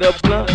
The a blunt.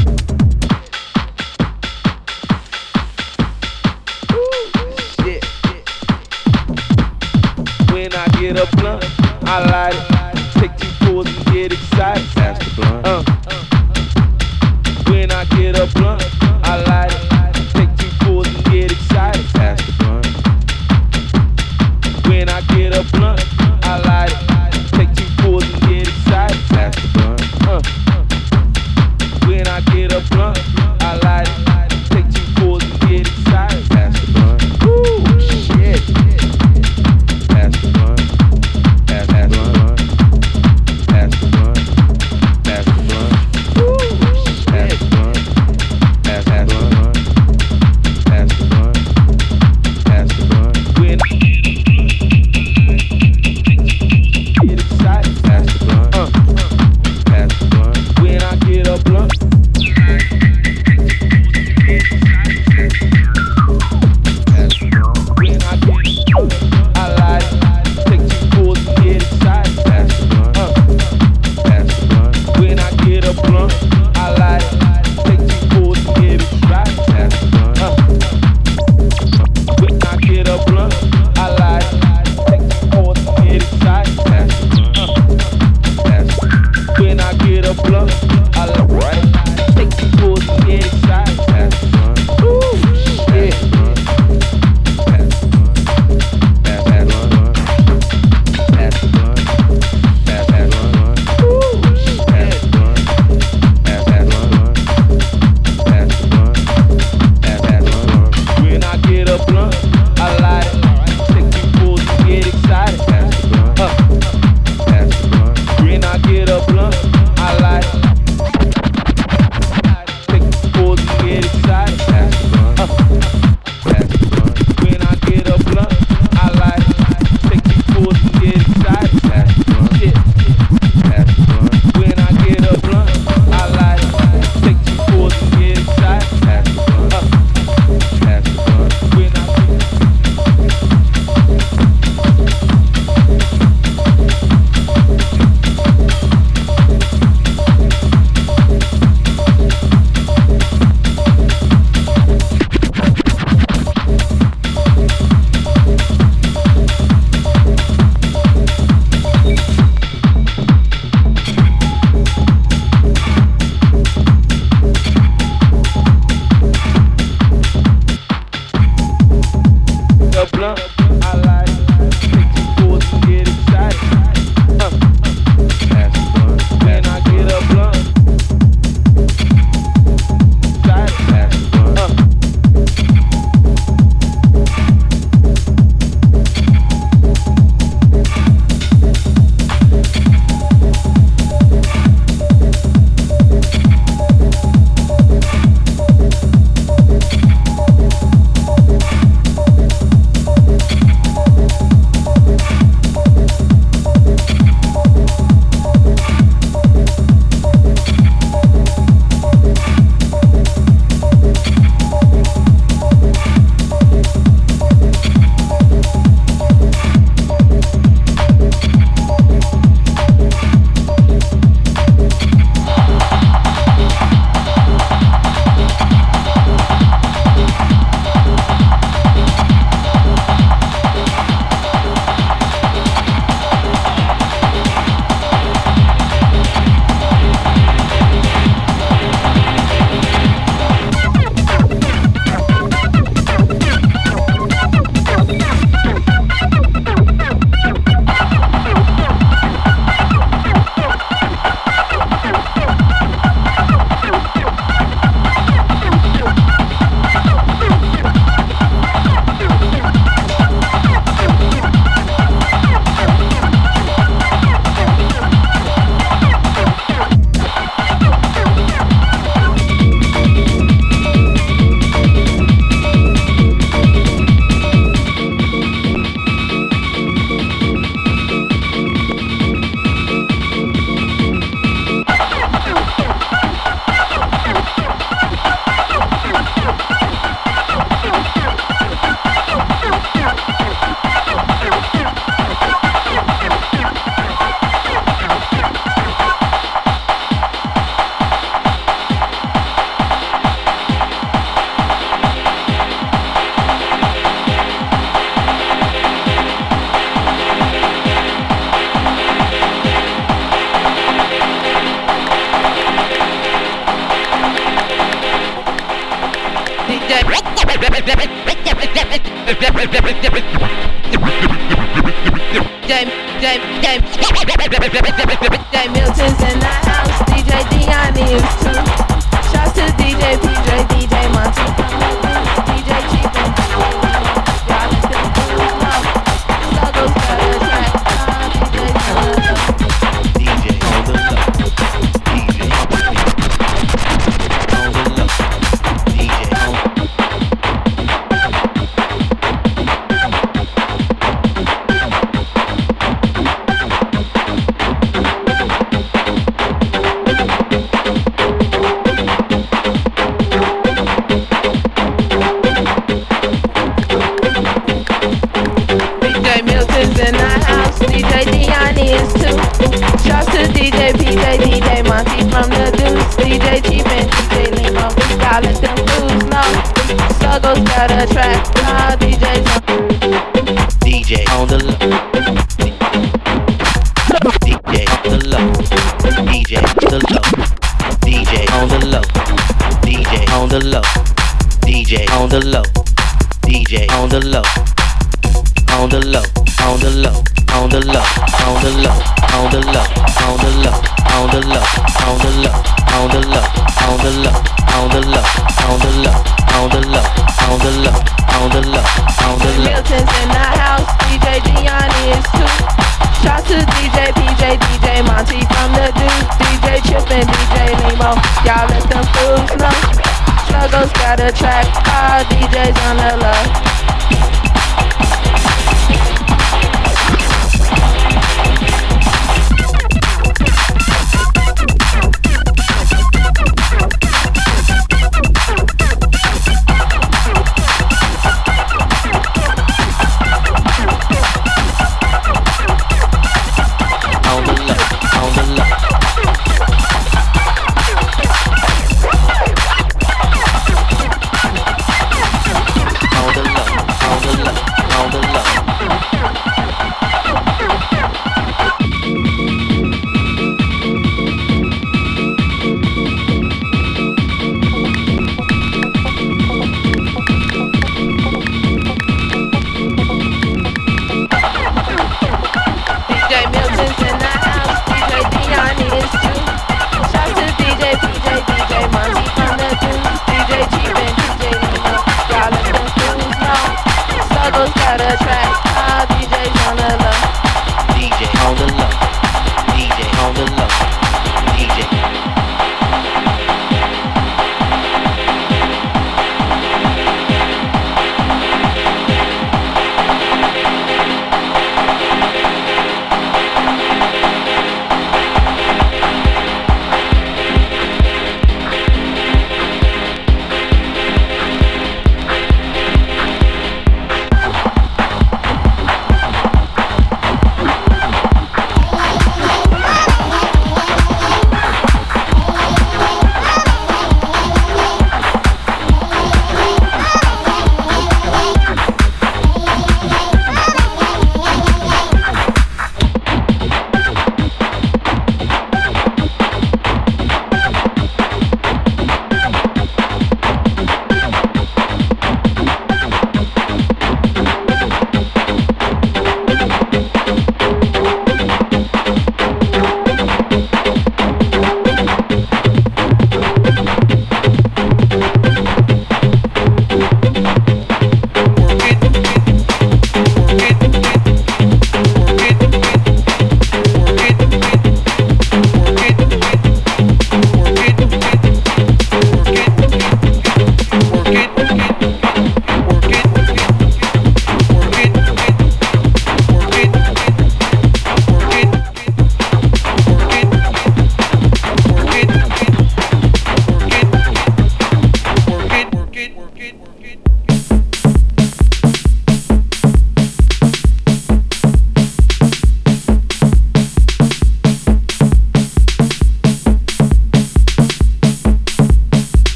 Gravitational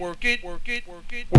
of a great cloud of swirling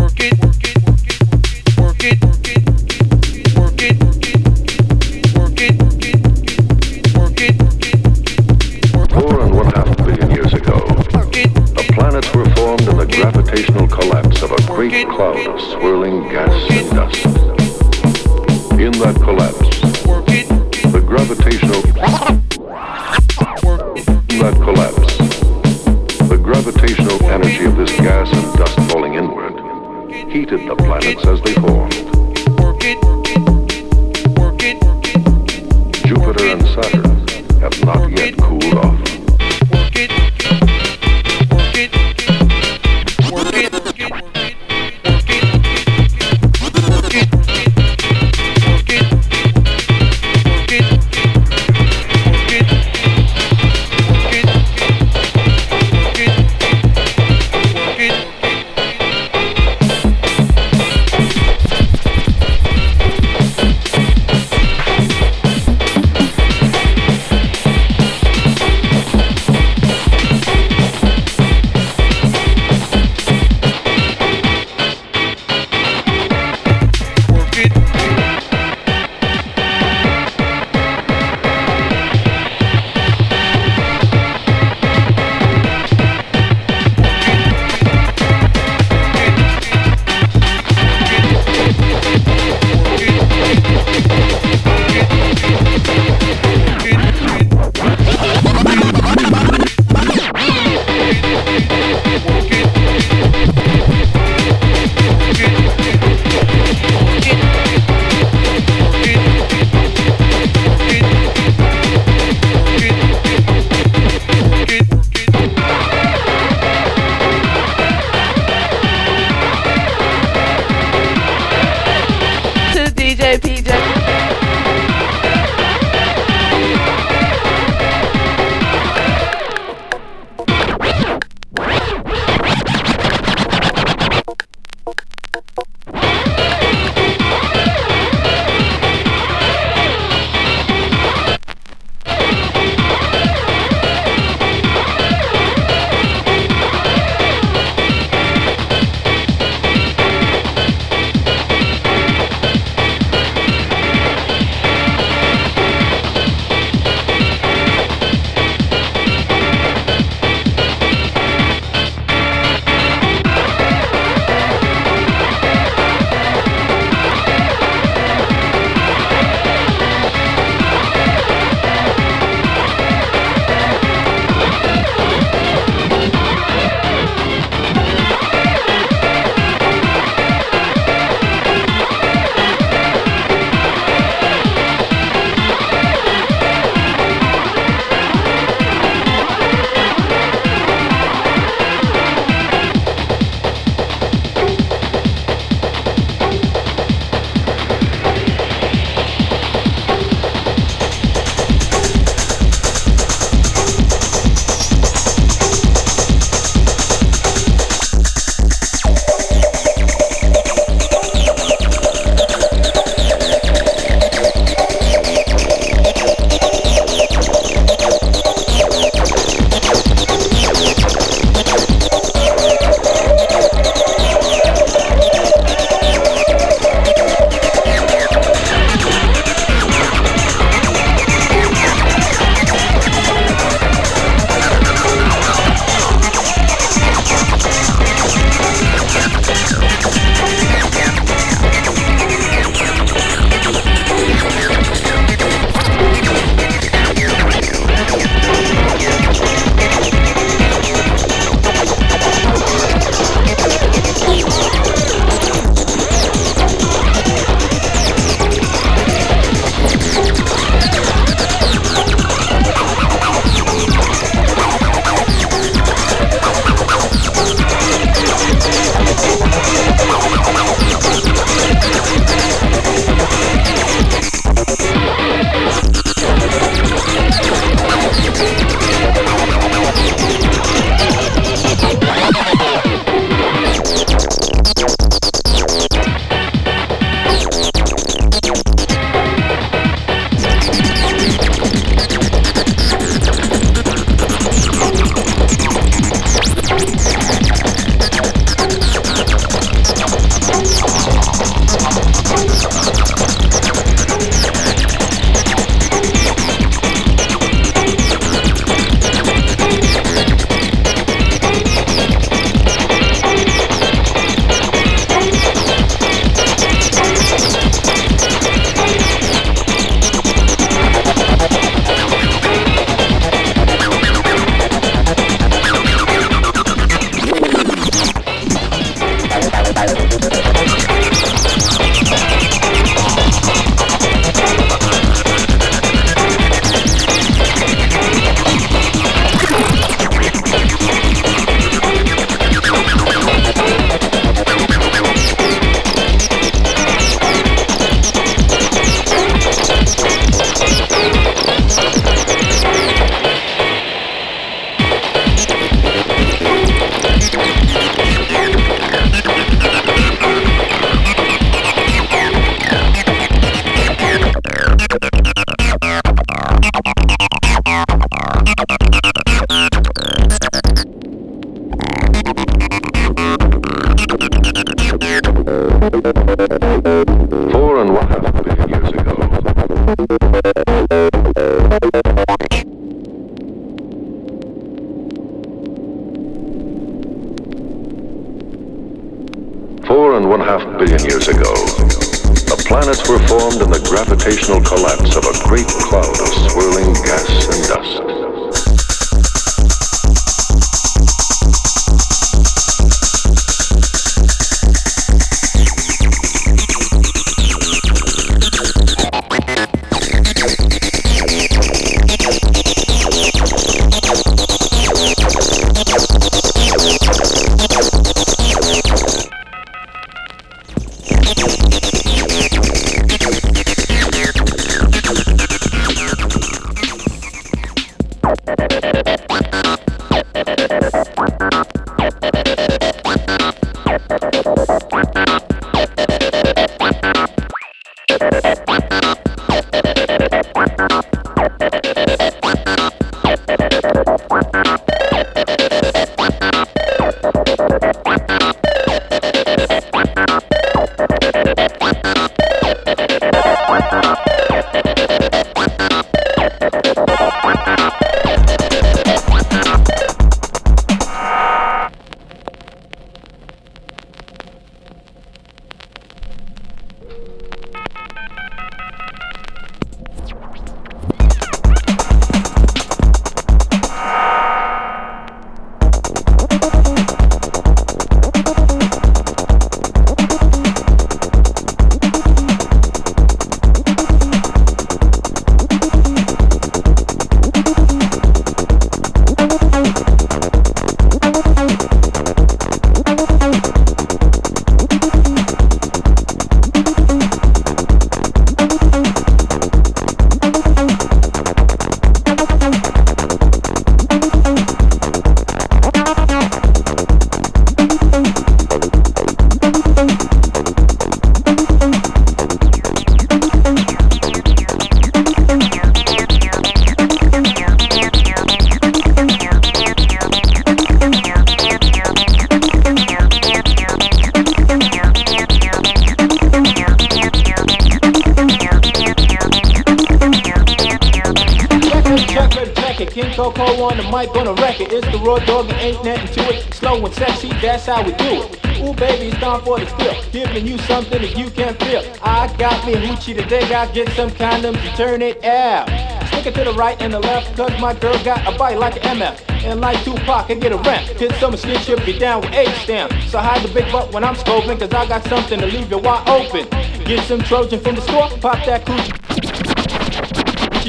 hoochie get some condoms turn it out. Stick it to the right and the left, cause my girl got a bite like an MF. And like Tupac, I get a rap. Hit some skin should be down with H stamp. So hide the big butt when I'm scoping, cause I got something to leave you wide open. Get some Trojan from the store, pop that coochie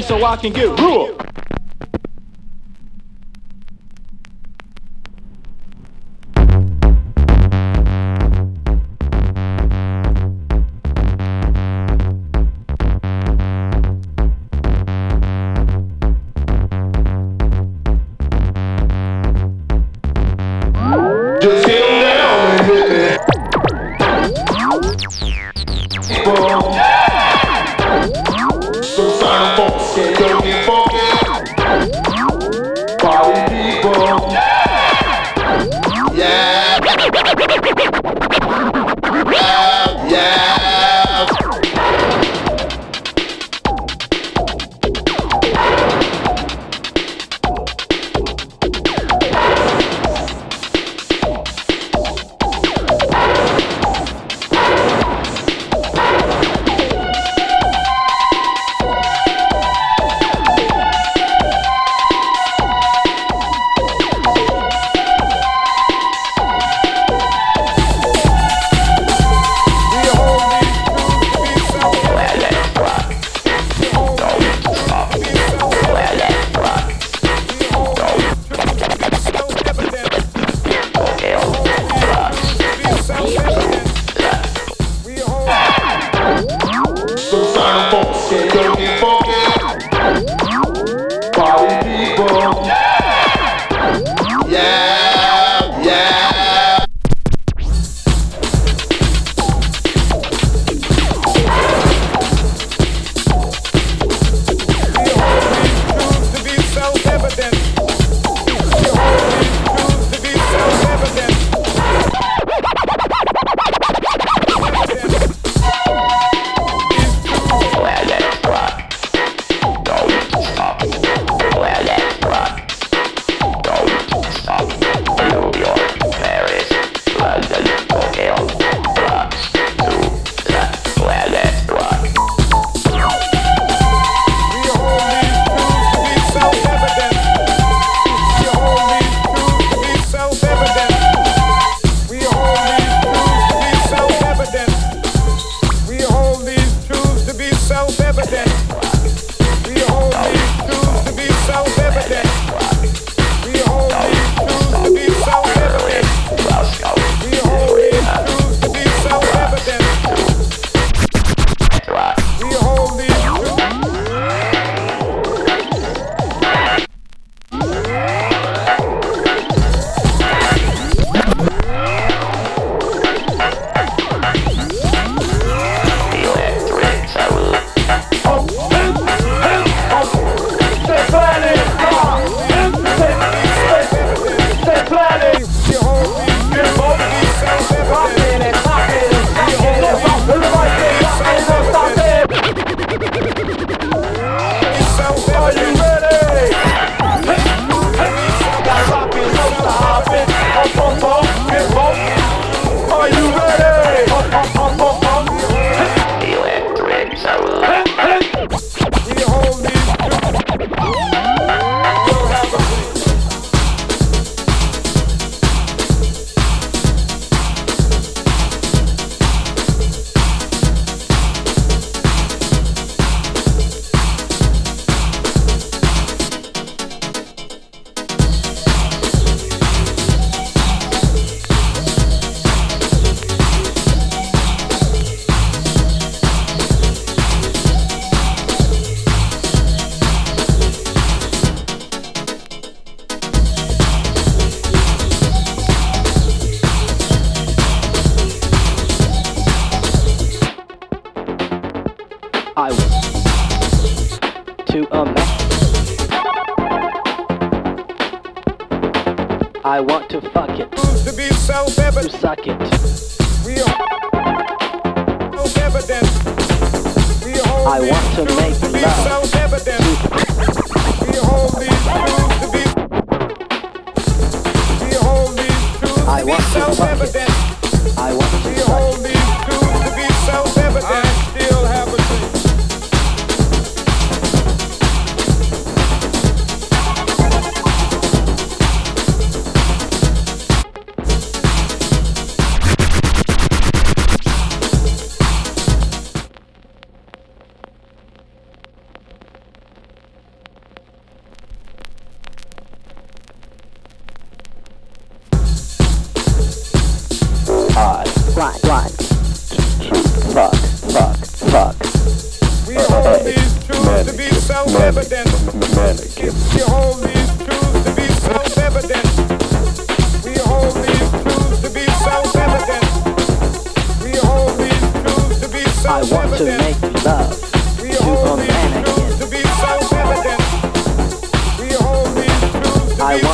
so I can get real.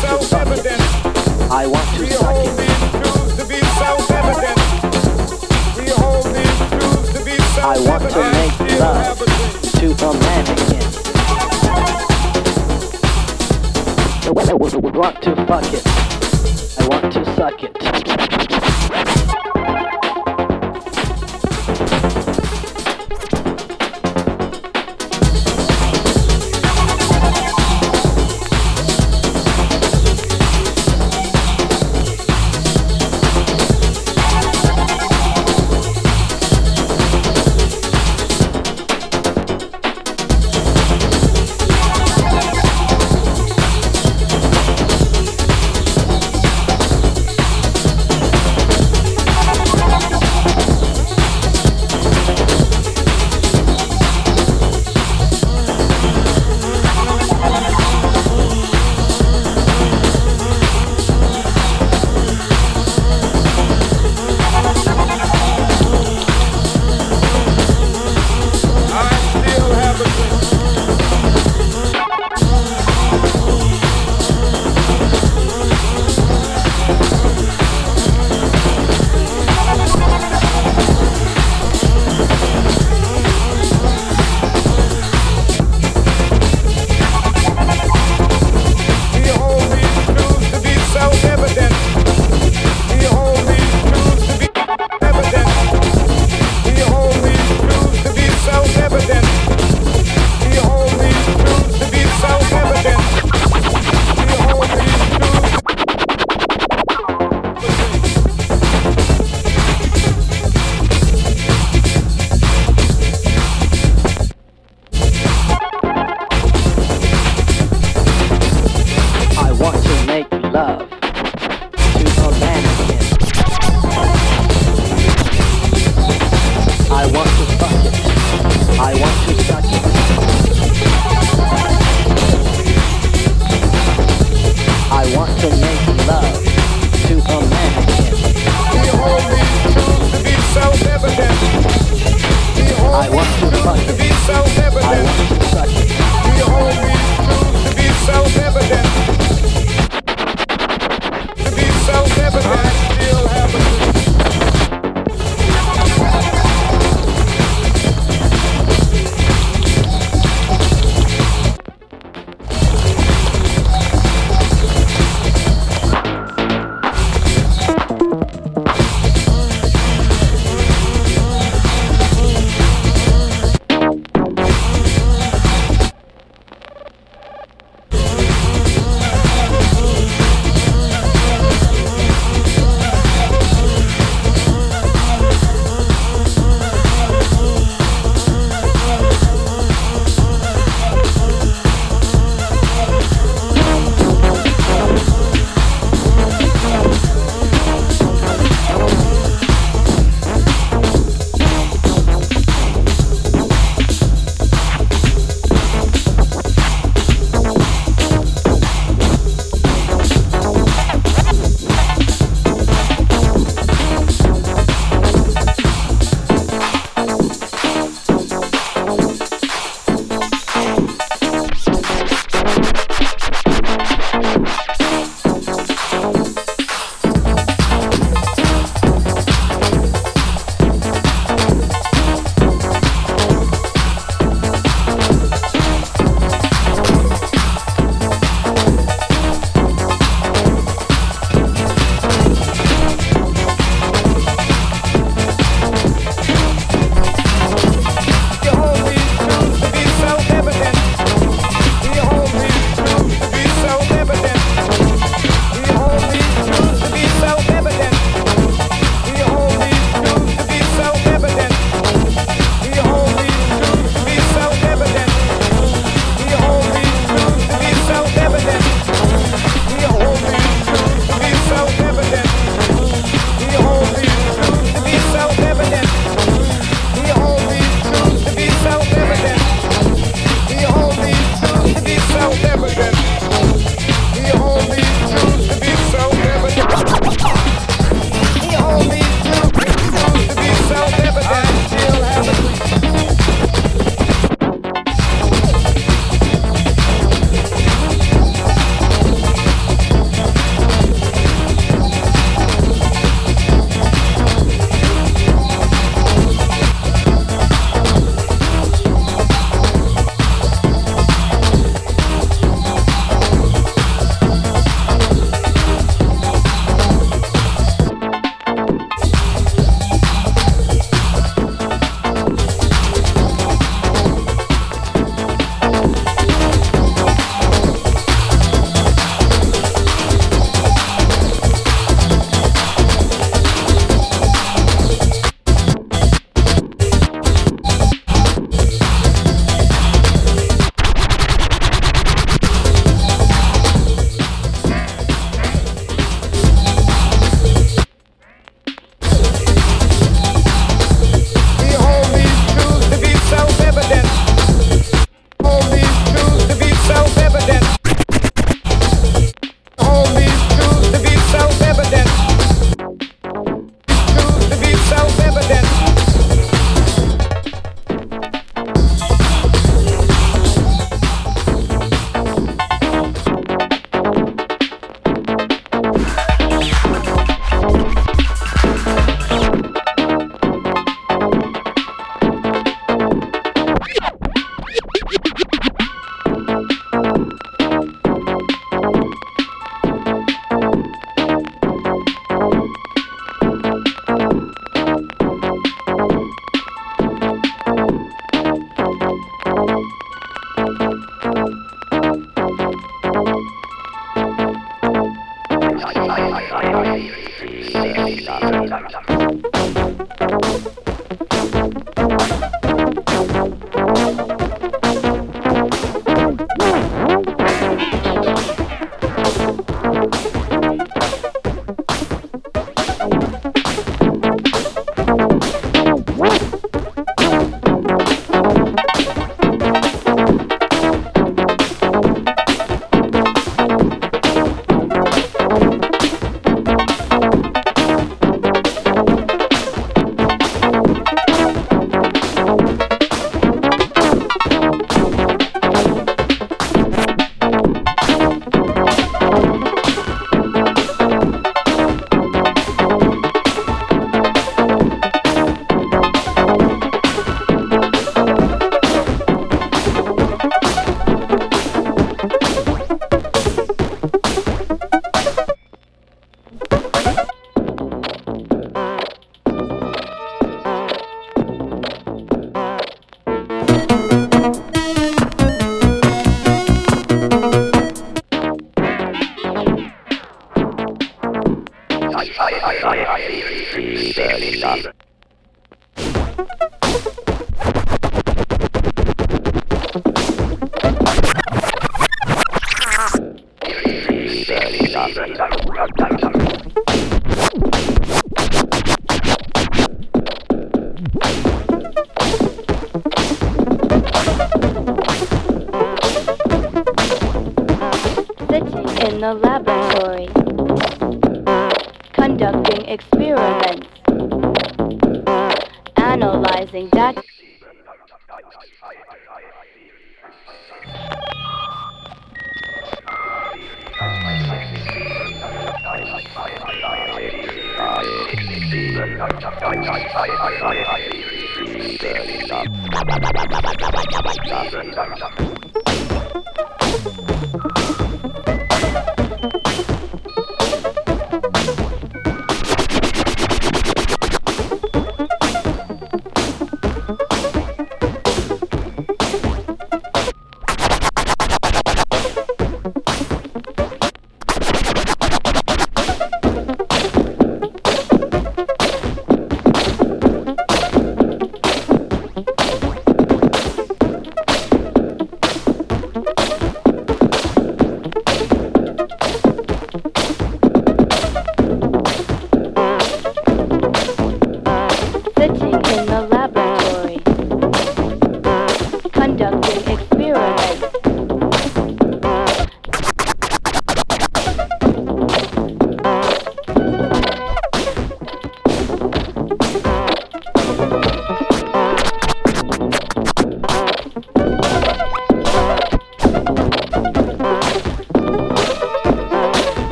self-evident. I want to we it. truths to be self-evident. We truths to be self-evident. I want to make love to a man. I want to fuck it. I want to suck it.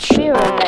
Conducting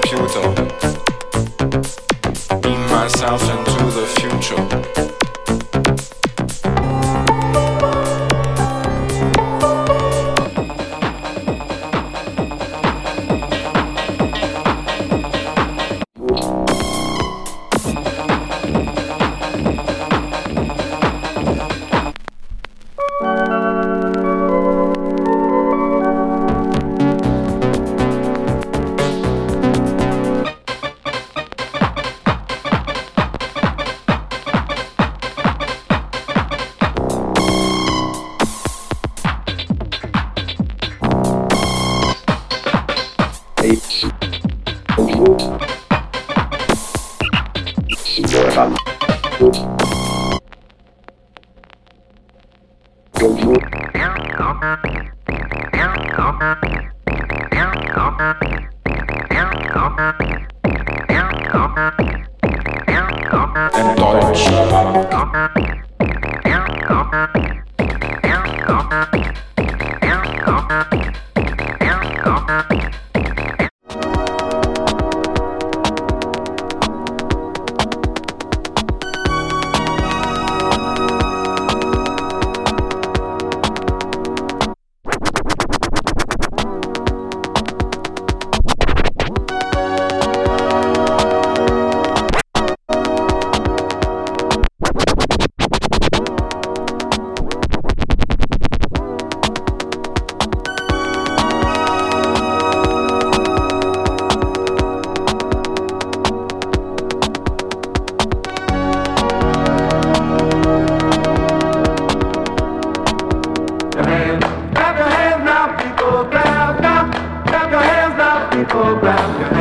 computer. Beam myself into the future. Now,